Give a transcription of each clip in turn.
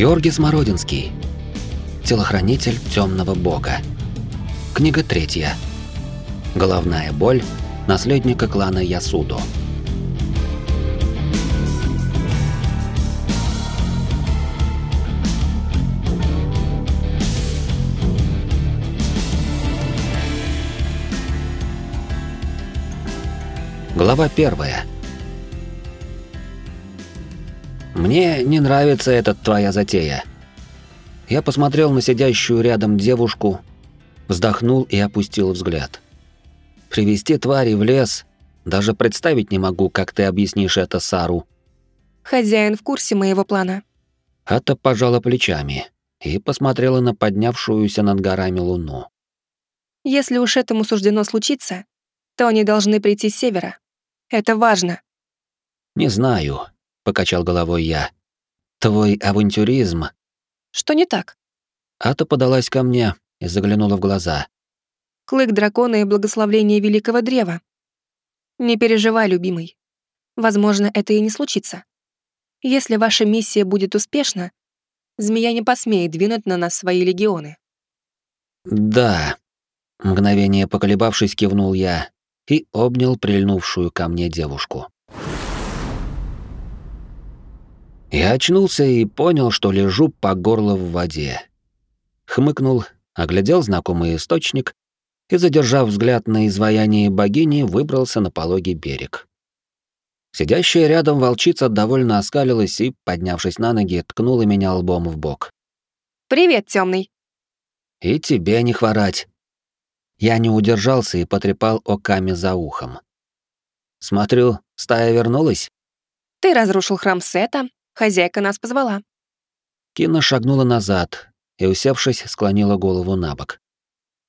Георгий Смородинский. Телохранитель темного бога. Книга третья. Головная боль наследника клана Ясудо. Глава первая. Мне не нравится эта твоя затея. Я посмотрел на сидящую рядом девушку, вздохнул и опустил взгляд. Привести твари в лес, даже представить не могу, как ты объяснишь это Сару. Хозяин в курсе моего плана. Ата пожала плечами и посмотрела на поднявшуюся над горами луну. Если уж этому суждено случиться, то они должны прийти с севера. Это важно. Не знаю, покачал головой я. Твой авантюризм. Что не так? Ата подалась ко мне и заглянула в глаза. Клык дракона и благословление великого древа. Не переживай, любимый. Возможно, это и не случится. Если ваша миссия будет успешна, змея не посмеет двинуть на нас свои легионы. Да. Мгновение поколебавшись, кивнул я и обнял прильнувшую ко мне девушку. Я очнулся и понял, что лежу по горло в воде. Хмыкнул, оглядел знакомый источник и, задержав взгляд на изваяние богини, выбрался на пологий берег. Сидящая рядом волчица довольно оскалилась и, поднявшись на ноги, ткнула меня лбом в бок. «Привет, темный. «И тебе не хворать». Я не удержался и потрепал оками за ухом. «Смотрю, стая вернулась?» Ты разрушил храм Сета, Хозяйка нас позвала. Кина шагнула назад и, усевшись, склонила голову на бок.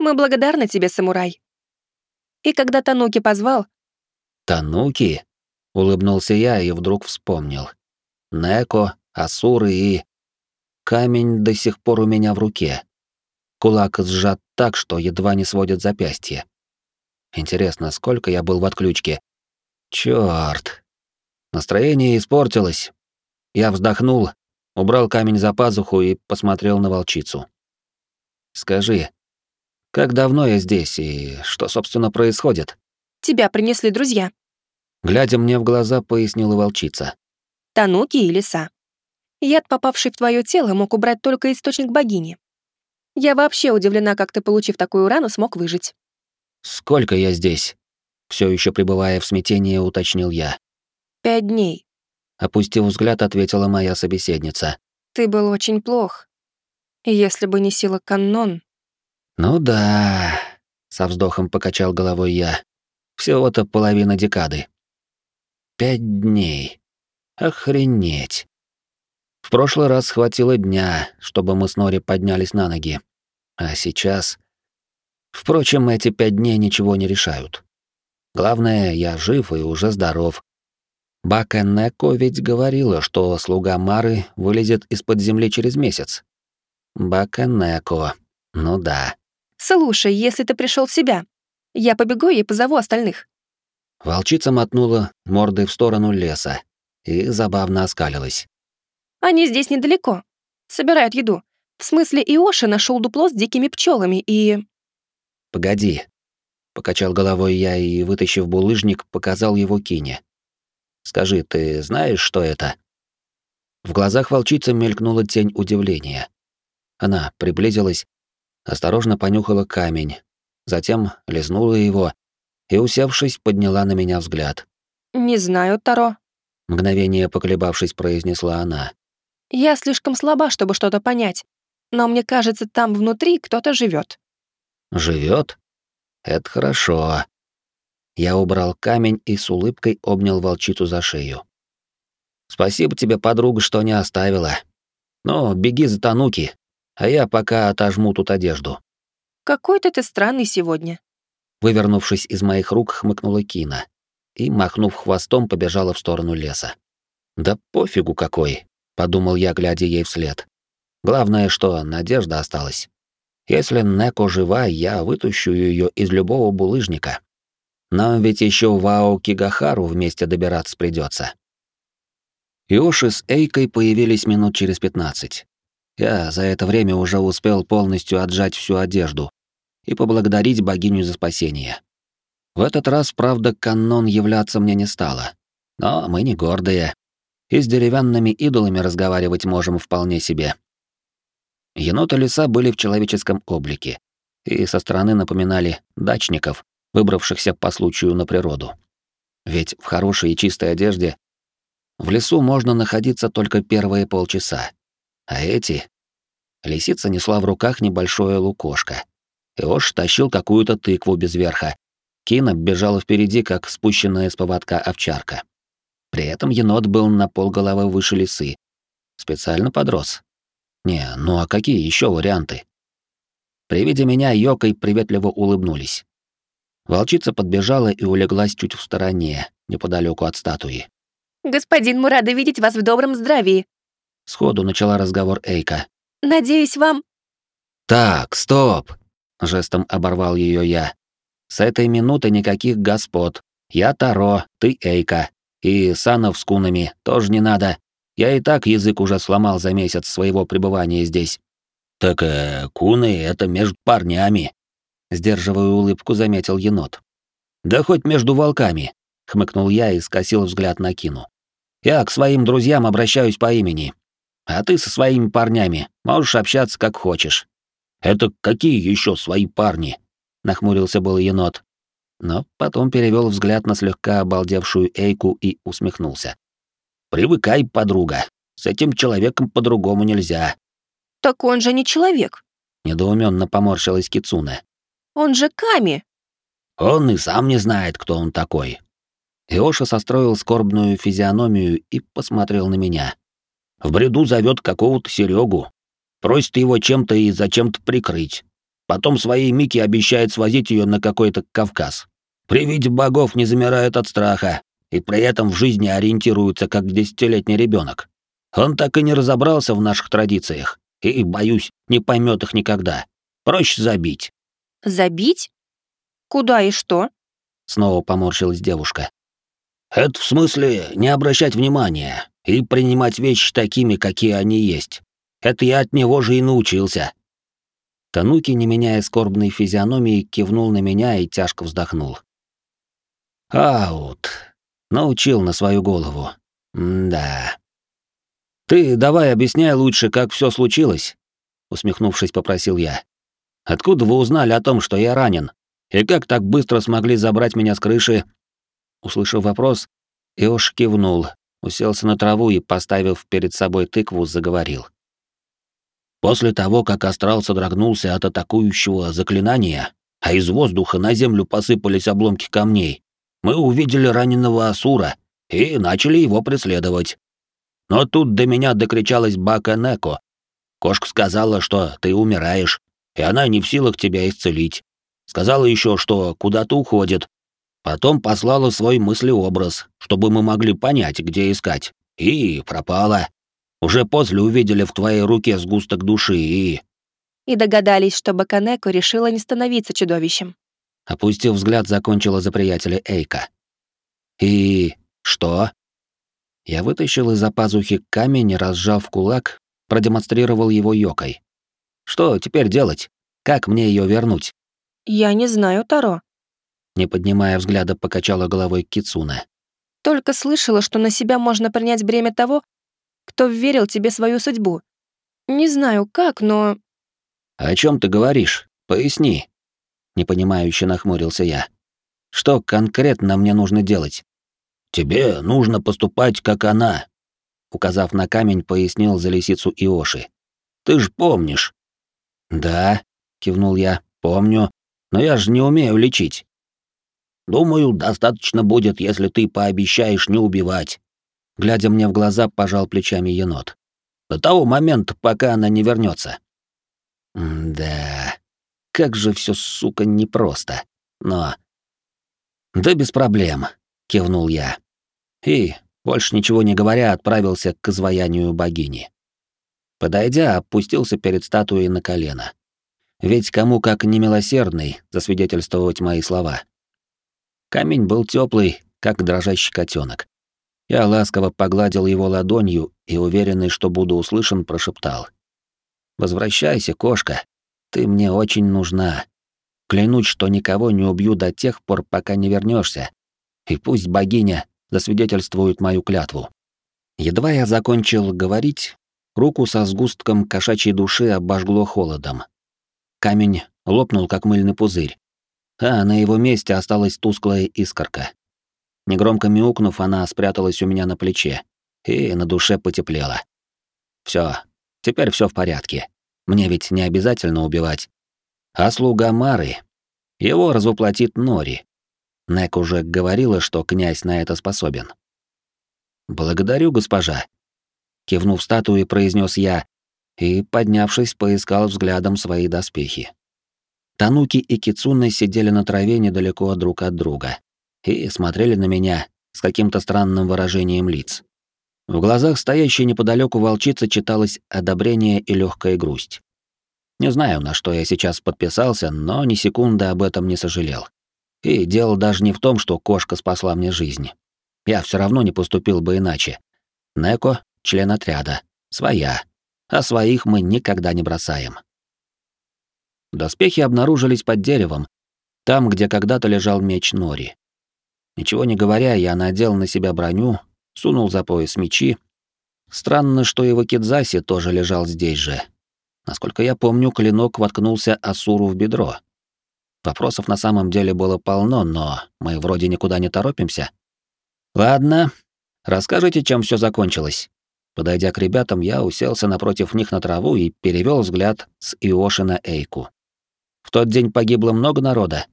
Мы благодарны тебе, самурай. И когда Тануки позвал... Тануки? Улыбнулся я и вдруг вспомнил. Неко, Асуры и... Камень до сих пор у меня в руке. Кулак сжат так, что едва не сводит запястье. Интересно, сколько я был в отключке? Чёрт. Настроение испортилось, я вздохнул, убрал камень за пазуху и посмотрел на волчицу. «Скажи, как давно я здесь и что, собственно, происходит?» «Тебя принесли друзья». Глядя мне в глаза, пояснила волчица. «Тануки и лиса. Яд, попавший в твое тело, мог убрать только источник богини. Я вообще удивлена, как ты, получив такую рану, смог выжить». «Сколько я здесь?» Все еще пребывая в смятении, уточнил я. «Пять дней опустив взгляд, ответила моя собеседница. Ты был очень плох. Если бы не сила каннон. Ну да, со вздохом покачал головой я. Всего-то половина декады. Пять дней. Охренеть. В прошлый раз хватило дня, чтобы мы с Нори поднялись на ноги. А сейчас... Впрочем, эти пять дней ничего не решают. Главное, я жив и уже здоров. Бака Неко ведь говорила, что слуга Мары вылезет из-под земли через месяц. Бака Неко. Ну да. Слушай, если ты пришел в себя, я побегу и позову остальных. Волчица мотнула мордой в сторону леса и забавно оскалилась. Они здесь недалеко. Собирают еду. В смысле, Иоши нашел дупло с дикими пчелами и... Погоди. Покачал головой я и, вытащив булыжник, показал его Кине. Скажи, ты знаешь, что это?» В глазах волчицы мелькнула тень удивления. Она приблизилась, осторожно понюхала камень, затем лизнула его и, усевшись, подняла на меня взгляд. «Не знаю, Таро», — мгновение поколебавшись, произнесла она. «Я слишком слаба, чтобы что-то понять, но мне кажется, там внутри кто-то живет. Живет? Это хорошо. Я убрал камень и с улыбкой обнял волчицу за шею. «Спасибо тебе, подруга, что не оставила. Ну, беги за Тануки, а я пока отожму тут одежду». «Какой-то ты странный сегодня». Вывернувшись из моих рук, хмыкнула Кина и, махнув хвостом, побежала в сторону леса. «Да пофигу какой», — подумал я, глядя ей вслед. «Главное, что надежда осталась. Если Неко жива, я вытащу ее из любого булыжника, нам ведь еще в Ао-Кигахару вместе добираться придется. Иоши с Эйкой появились минут через пятнадцать. Я за это время уже успел полностью отжать всю одежду и поблагодарить богиню за спасение. В этот раз, правда, канон являться мне не стало. Но мы не гордые. И с деревянными идолами разговаривать можем вполне себе. Еноты леса были в человеческом облике и со стороны напоминали дачников, выбравшихся по случаю на природу. Ведь в хорошей и чистой одежде в лесу можно находиться только первые полчаса. А эти... Лисица несла в руках небольшое лукошко. Иош тащил какую-то тыкву без верха. Кина бежала впереди, как спущенная с поводка овчарка. При этом енот был на полголовы выше лисы. Специально подрос. Не, ну а какие еще варианты? При виде меня Йокой приветливо улыбнулись. Волчица подбежала и улеглась чуть в стороне, неподалеку от статуи. «Господин, мы рады видеть вас в добром здравии», — сходу начала разговор Эйка. «Надеюсь, вам...» «Так, стоп!» — жестом оборвал ее я. «С этой минуты никаких господ. Я Таро, ты Эйка. И Санов с кунами тоже не надо. Я и так язык уже сломал за месяц своего пребывания здесь». «Так э, куны — это между парнями», сдерживая улыбку, заметил енот. Да хоть между волками, хмыкнул я и скосил взгляд на Кину. Я к своим друзьям обращаюсь по имени. А ты со своими парнями можешь общаться как хочешь. Это какие еще свои парни? нахмурился был енот. Но потом перевел взгляд на слегка обалдевшую Эйку и усмехнулся. Привыкай, подруга. С этим человеком по-другому нельзя. Так он же не человек. Недоуменно поморщилась Кицуна. Он же Ками!» «Он и сам не знает, кто он такой». Иоша состроил скорбную физиономию и посмотрел на меня. В бреду зовет какого-то Серегу, просит его чем-то и зачем-то прикрыть. Потом своей Мики обещает свозить ее на какой-то Кавказ. При виде богов не замирает от страха и при этом в жизни ориентируется как десятилетний ребенок. Он так и не разобрался в наших традициях и, боюсь, не поймет их никогда. Проще забить. Забить? Куда и что? Снова поморщилась девушка. Это в смысле не обращать внимания и принимать вещи такими, какие они есть. Это я от него же и научился. Тануки, не меняя скорбной физиономии, кивнул на меня и тяжко вздохнул. Аут. Научил на свою голову. Да. Ты давай объясняй лучше, как все случилось, усмехнувшись, попросил я. Откуда вы узнали о том, что я ранен? И как так быстро смогли забрать меня с крыши?» Услышав вопрос, Иош кивнул, уселся на траву и, поставив перед собой тыкву, заговорил. После того, как астрал содрогнулся от атакующего заклинания, а из воздуха на землю посыпались обломки камней, мы увидели раненого Асура и начали его преследовать. Но тут до меня докричалась Бака Неко. Кошка сказала, что ты умираешь, и она не в силах тебя исцелить. Сказала еще, что куда-то уходит. Потом послала свой мыслеобраз, чтобы мы могли понять, где искать. И пропала. Уже после увидели в твоей руке сгусток души и... И догадались, что Баканеко решила не становиться чудовищем. Опустив взгляд, закончила за приятеля Эйка. И... что? Я вытащил из-за пазухи камень, разжав кулак, продемонстрировал его Йокой. Что теперь делать? Как мне ее вернуть? Я не знаю, Таро. Не поднимая взгляда, покачала головой Кицуна. Только слышала, что на себя можно принять бремя того, кто верил тебе свою судьбу. Не знаю как, но... О чем ты говоришь? Поясни. Непонимающе нахмурился я. Что конкретно мне нужно делать? Тебе нужно поступать, как она. Указав на камень, пояснил за лисицу Иоши. Ты ж помнишь, «Да», — кивнул я, — «помню, но я же не умею лечить». «Думаю, достаточно будет, если ты пообещаешь не убивать». Глядя мне в глаза, пожал плечами енот. «До того момента, пока она не вернется. «Да, как же все, сука, непросто. Но...» «Да без проблем», — кивнул я. И, больше ничего не говоря, отправился к изваянию богини. Подойдя, опустился перед статуей на колено. Ведь кому как немилосердный засвидетельствовать мои слова. Камень был теплый, как дрожащий котенок. Я ласково погладил его ладонью и, уверенный, что буду услышан, прошептал. Возвращайся, кошка. Ты мне очень нужна. Клянусь, что никого не убью до тех пор, пока не вернешься. И пусть богиня засвидетельствует мою клятву. Едва я закончил говорить, руку со сгустком кошачьей души обожгло холодом. Камень лопнул, как мыльный пузырь, а на его месте осталась тусклая искорка. Негромко мяукнув, она спряталась у меня на плече, и на душе потеплело. Все, теперь все в порядке. Мне ведь не обязательно убивать. А слуга Мары, его развоплотит Нори. Нек уже говорила, что князь на это способен. «Благодарю, госпожа», — кивнув статуе, произнес я и, поднявшись, поискал взглядом свои доспехи. Тануки и Кицуны сидели на траве недалеко друг от друга и смотрели на меня с каким-то странным выражением лиц. В глазах стоящей неподалеку волчицы читалось одобрение и легкая грусть. Не знаю, на что я сейчас подписался, но ни секунды об этом не сожалел. И дело даже не в том, что кошка спасла мне жизнь. Я все равно не поступил бы иначе. Неко — член отряда, своя, а своих мы никогда не бросаем. Доспехи обнаружились под деревом, там, где когда-то лежал меч Нори. Ничего не говоря, я надел на себя броню, сунул за пояс мечи. Странно, что и Вакидзаси тоже лежал здесь же. Насколько я помню, клинок воткнулся Асуру в бедро. Вопросов на самом деле было полно, но мы вроде никуда не торопимся. Ладно, расскажите, чем все закончилось. Подойдя к ребятам, я уселся напротив них на траву и перевел взгляд с Иоши на Эйку. В тот день погибло много народа.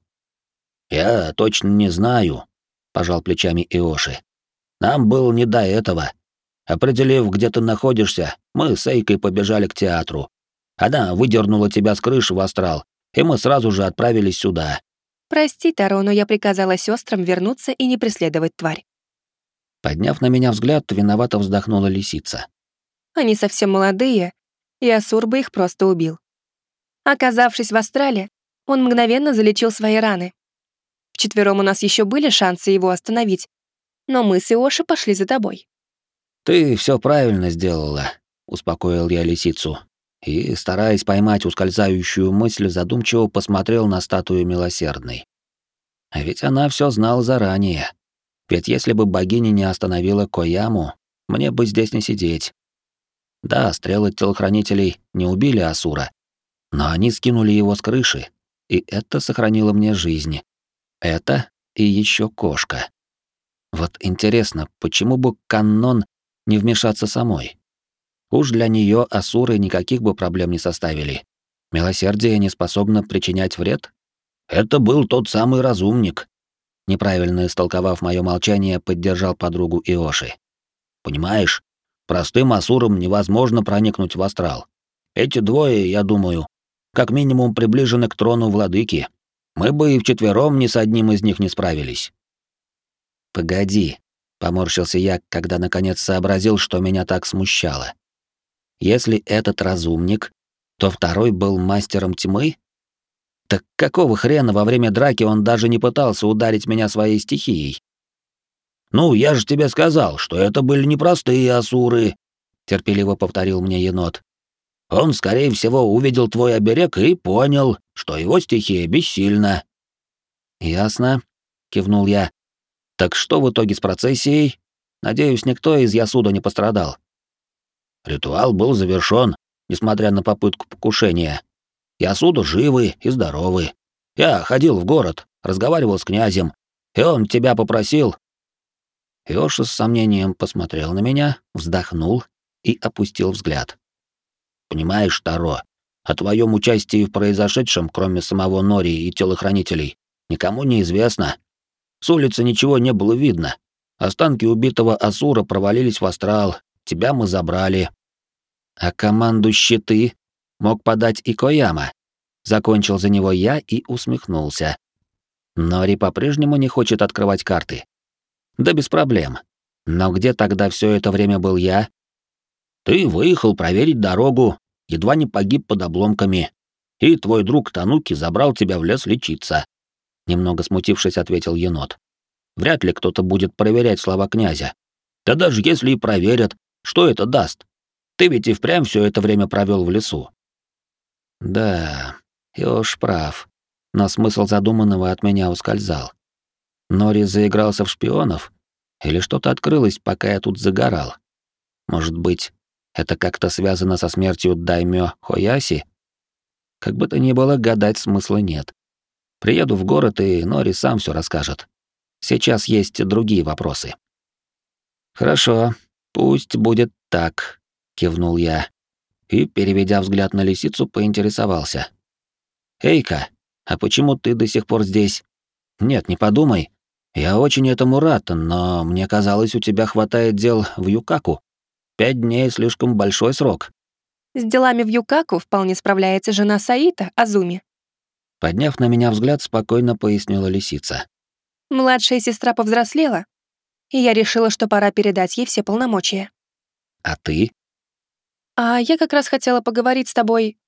Я точно не знаю, пожал плечами Иоши. Нам было не до этого. Определив, где ты находишься, мы с Эйкой побежали к театру. Она выдернула тебя с крыши в астрал, и мы сразу же отправились сюда. Прости, Таро, но я приказала сестрам вернуться и не преследовать тварь. Подняв на меня взгляд, виновато вздохнула лисица. Они совсем молодые, и Асур бы их просто убил. Оказавшись в Астрале, он мгновенно залечил свои раны. Вчетвером у нас еще были шансы его остановить, но мы с Иоши пошли за тобой. «Ты все правильно сделала», — успокоил я лисицу. И, стараясь поймать ускользающую мысль, задумчиво посмотрел на статую милосердной. А ведь она все знала заранее. Ведь если бы богиня не остановила Кояму, мне бы здесь не сидеть. Да, стрелы телохранителей не убили Асура, но они скинули его с крыши, и это сохранило мне жизнь. Это и еще кошка. Вот интересно, почему бы канон не вмешаться самой? Уж для нее асуры никаких бы проблем не составили. Милосердие не способно причинять вред? Это был тот самый разумник. Неправильно истолковав мое молчание, поддержал подругу Иоши. Понимаешь, простым асурам невозможно проникнуть в астрал. Эти двое, я думаю, как минимум приближены к трону владыки. Мы бы и вчетвером ни с одним из них не справились. Погоди, поморщился я, когда наконец сообразил, что меня так смущало. Если этот разумник, то второй был мастером тьмы? Так какого хрена во время драки он даже не пытался ударить меня своей стихией? Ну, я же тебе сказал, что это были непростые асуры, терпеливо повторил мне енот. Он, скорее всего, увидел твой оберег и понял, что его стихия бессильна. Ясно, кивнул я. Так что в итоге с процессией? Надеюсь, никто из Ясуда не пострадал. Ритуал был завершён, несмотря на попытку покушения. Ясуда живы и здоровы. Я ходил в город, разговаривал с князем, и он тебя попросил. Йоша с сомнением посмотрел на меня, вздохнул и опустил взгляд. Понимаешь, Таро, о твоем участии в произошедшем, кроме самого Нори и телохранителей, никому не известно. С улицы ничего не было видно. Останки убитого Асура провалились в астрал, тебя мы забрали. А команду щиты мог подать и Кояма. Закончил за него я и усмехнулся. Нори по-прежнему не хочет открывать карты. Да без проблем. Но где тогда все это время был я? Ты выехал проверить дорогу, едва не погиб под обломками, и твой друг Тануки забрал тебя в лес лечиться. Немного смутившись, ответил енот. Вряд ли кто-то будет проверять слова князя. Да даже если и проверят, что это даст? Ты ведь и впрямь все это время провел в лесу. Да, Ёж прав. Но смысл задуманного от меня ускользал. Нори заигрался в шпионов? Или что-то открылось, пока я тут загорал? Может быть, это как-то связано со смертью Даймё Хояси? Как бы то ни было, гадать смысла нет. Приеду в город, и Нори сам все расскажет. Сейчас есть другие вопросы. Хорошо, пусть будет так, кивнул я и, переведя взгляд на лисицу, поинтересовался. «Эйка, а почему ты до сих пор здесь? Нет, не подумай. Я очень этому рад, но мне казалось, у тебя хватает дел в Юкаку. Пять дней — слишком большой срок». «С делами в Юкаку вполне справляется жена Саита, Азуми». Подняв на меня взгляд, спокойно пояснила лисица. «Младшая сестра повзрослела, и я решила, что пора передать ей все полномочия». «А ты?» «А я как раз хотела поговорить с тобой».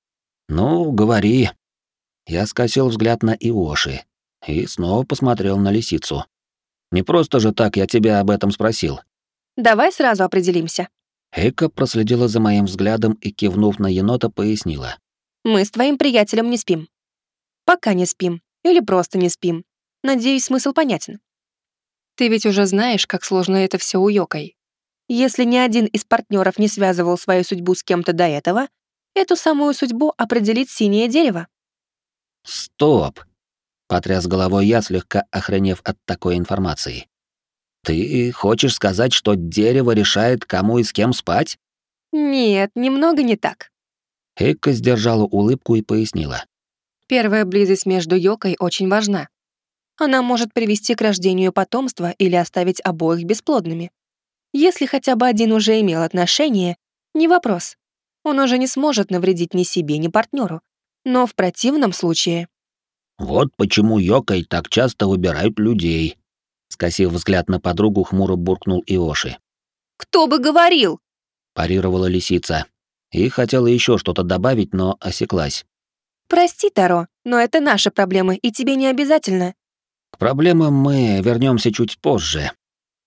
«Ну, говори». Я скосил взгляд на Иоши и снова посмотрел на лисицу. «Не просто же так я тебя об этом спросил». «Давай сразу определимся». Эйка проследила за моим взглядом и, кивнув на енота, пояснила. «Мы с твоим приятелем не спим. Пока не спим. Или просто не спим. Надеюсь, смысл понятен. Ты ведь уже знаешь, как сложно это все у Йокой. Если ни один из партнеров не связывал свою судьбу с кем-то до этого, эту самую судьбу определит синее дерево. «Стоп!» — потряс головой я, слегка охренев от такой информации. «Ты хочешь сказать, что дерево решает, кому и с кем спать?» «Нет, немного не так». Эйка сдержала улыбку и пояснила. «Первая близость между Йокой очень важна. Она может привести к рождению потомства или оставить обоих бесплодными. Если хотя бы один уже имел отношение, не вопрос. Он уже не сможет навредить ни себе, ни партнеру. Но в противном случае... «Вот почему Йокой так часто выбирают людей», — скосив взгляд на подругу, хмуро буркнул Иоши. «Кто бы говорил?» — парировала лисица. И хотела еще что-то добавить, но осеклась. «Прости, Таро, но это наши проблемы, и тебе не обязательно». «К проблемам мы вернемся чуть позже»,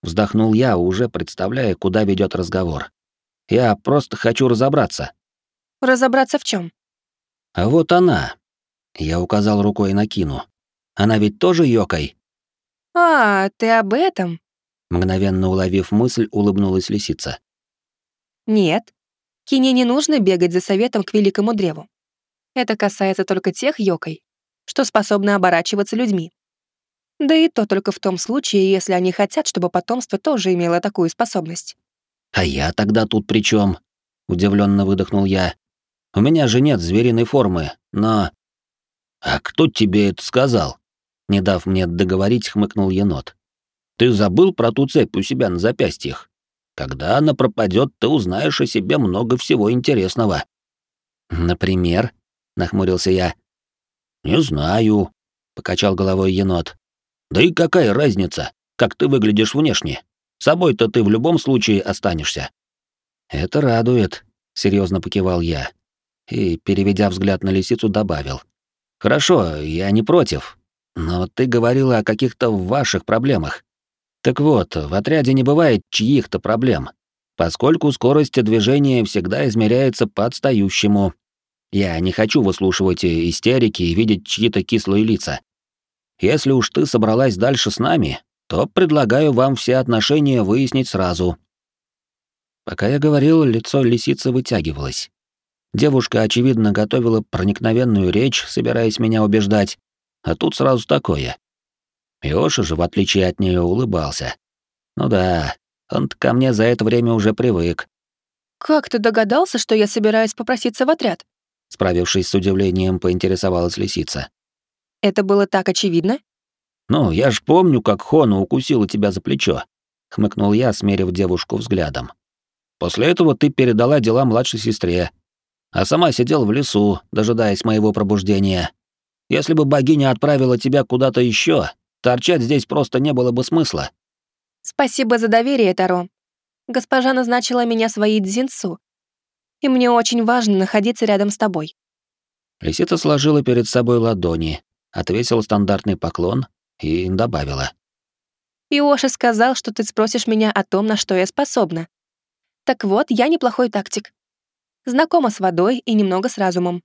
Вздохнул я, уже представляя, куда ведет разговор. Я просто хочу разобраться. Разобраться в чем? А вот она. Я указал рукой на Кину. Она ведь тоже Йокой. А, ты об этом? Мгновенно уловив мысль, улыбнулась лисица. Нет. Кине не нужно бегать за советом к великому древу. Это касается только тех Йокой, что способны оборачиваться людьми. Да и то только в том случае, если они хотят, чтобы потомство тоже имело такую способность. «А я тогда тут при чем? удивленно выдохнул я. «У меня же нет звериной формы, но...» «А кто тебе это сказал?» Не дав мне договорить, хмыкнул енот. «Ты забыл про ту цепь у себя на запястьях? Когда она пропадет, ты узнаешь о себе много всего интересного». «Например?» — нахмурился я. «Не знаю», — покачал головой енот. Да и какая разница, как ты выглядишь внешне? Собой-то ты в любом случае останешься. Это радует, серьезно покивал я и, переведя взгляд на лисицу, добавил: Хорошо, я не против, но ты говорила о каких-то ваших проблемах. Так вот, в отряде не бывает чьих-то проблем, поскольку скорость движения всегда измеряется по отстающему. Я не хочу выслушивать истерики и видеть чьи-то кислые лица. Если уж ты собралась дальше с нами, то предлагаю вам все отношения выяснить сразу». Пока я говорил, лицо лисицы вытягивалось. Девушка, очевидно, готовила проникновенную речь, собираясь меня убеждать, а тут сразу такое. Йоша же, в отличие от нее, улыбался. Ну да, он ко мне за это время уже привык. «Как ты догадался, что я собираюсь попроситься в отряд?» Справившись с удивлением, поинтересовалась лисица. Это было так очевидно? «Ну, я ж помню, как Хона укусила тебя за плечо», — хмыкнул я, смерив девушку взглядом. «После этого ты передала дела младшей сестре, а сама сидел в лесу, дожидаясь моего пробуждения. Если бы богиня отправила тебя куда-то еще, торчать здесь просто не было бы смысла». «Спасибо за доверие, Таро. Госпожа назначила меня своей дзинцу, и мне очень важно находиться рядом с тобой». Лисица сложила перед собой ладони, ответила стандартный поклон и добавила. «Иоша сказал, что ты спросишь меня о том, на что я способна. Так вот, я неплохой тактик. Знакома с водой и немного с разумом.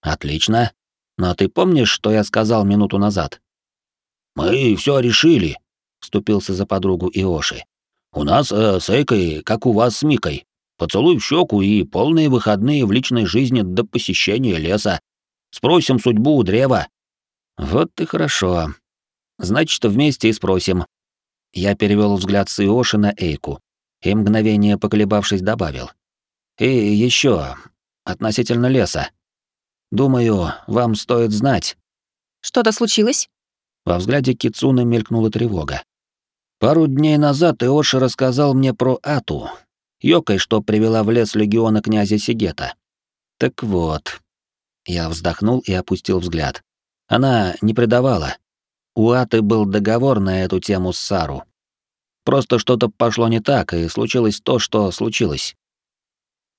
Отлично. Но ты помнишь, что я сказал минуту назад? Мы все решили, вступился за подругу Иоши. У нас э, с Эйкой, как у вас с Микой. Поцелуй в щеку и полные выходные в личной жизни до посещения леса. Спросим судьбу у древа. Вот и хорошо. Значит, вместе и спросим. Я перевел взгляд с Иоши на Эйку и мгновение поколебавшись добавил. И еще относительно леса. Думаю, вам стоит знать. Что-то случилось? Во взгляде Кицуны мелькнула тревога. Пару дней назад Иоши рассказал мне про Ату, Йокой, что привела в лес легиона князя Сигета. Так вот. Я вздохнул и опустил взгляд. Она не предавала. У Аты был договор на эту тему с Сару. Просто что-то пошло не так, и случилось то, что случилось.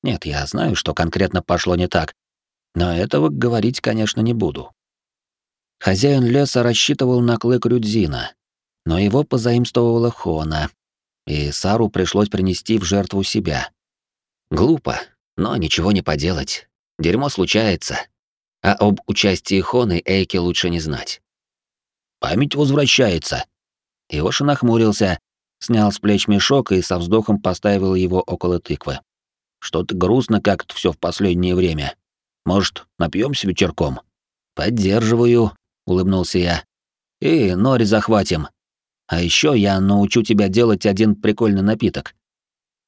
Нет, я знаю, что конкретно пошло не так, но этого говорить, конечно, не буду. Хозяин леса рассчитывал на клык Рюдзина, но его позаимствовала Хона, и Сару пришлось принести в жертву себя. Глупо, но ничего не поделать. Дерьмо случается. А об участии Хоны Эйке лучше не знать. «Память возвращается». Иоша нахмурился, снял с плеч мешок и со вздохом поставил его около тыквы. «Что-то грустно как-то все в последнее время. Может, напьемся вечерком?» «Поддерживаю», — улыбнулся я. «И нори захватим. А еще я научу тебя делать один прикольный напиток.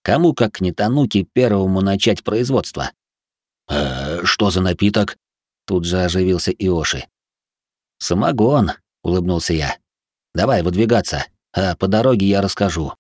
Кому, как не Тануки, первому начать производство?» «Э, что за напиток?» Тут же оживился Иоши. «Самогон», — улыбнулся я. «Давай выдвигаться, а по дороге я расскажу.